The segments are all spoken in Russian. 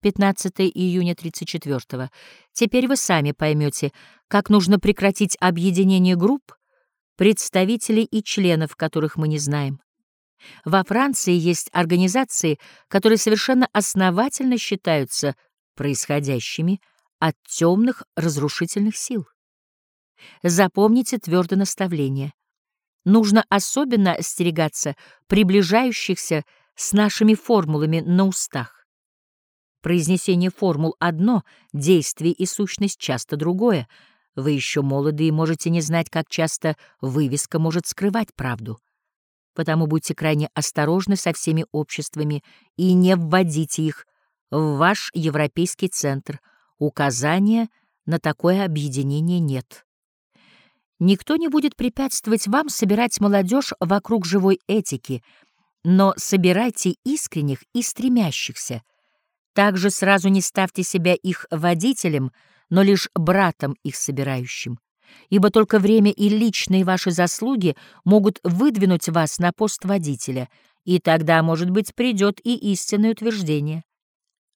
15 июня 34 -го. Теперь вы сами поймете, как нужно прекратить объединение групп, представителей и членов, которых мы не знаем. Во Франции есть организации, которые совершенно основательно считаются происходящими от темных разрушительных сил. Запомните твердо наставление. Нужно особенно остерегаться приближающихся с нашими формулами на устах. Произнесение формул одно, действие и сущность часто другое. Вы еще молоды и можете не знать, как часто вывеска может скрывать правду. Потому будьте крайне осторожны со всеми обществами и не вводите их в ваш европейский центр. Указания на такое объединение нет. Никто не будет препятствовать вам собирать молодежь вокруг живой этики, но собирайте искренних и стремящихся. Также сразу не ставьте себя их водителем, но лишь братом их собирающим, ибо только время и личные ваши заслуги могут выдвинуть вас на пост водителя, и тогда, может быть, придет и истинное утверждение.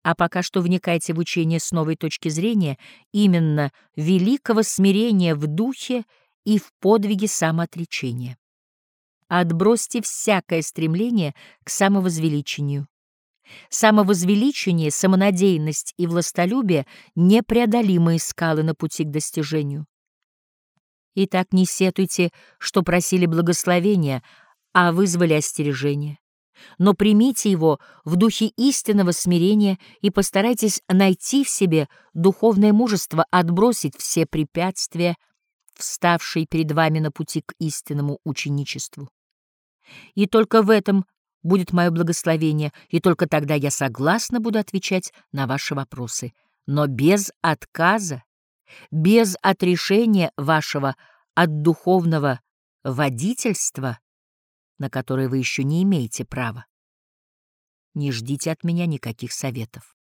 А пока что вникайте в учение с новой точки зрения, именно великого смирения в духе и в подвиге самоотречения. Отбросьте всякое стремление к самовозвеличению. Самовозвеличение, самонадеянность и властолюбие — непреодолимые скалы на пути к достижению. Итак, не сетуйте, что просили благословения, а вызвали остережение. Но примите его в духе истинного смирения и постарайтесь найти в себе духовное мужество, отбросить все препятствия, вставшие перед вами на пути к истинному ученичеству. И только в этом будет мое благословение, и только тогда я согласна буду отвечать на ваши вопросы. Но без отказа, без отрешения вашего от духовного водительства, на которое вы еще не имеете права, не ждите от меня никаких советов.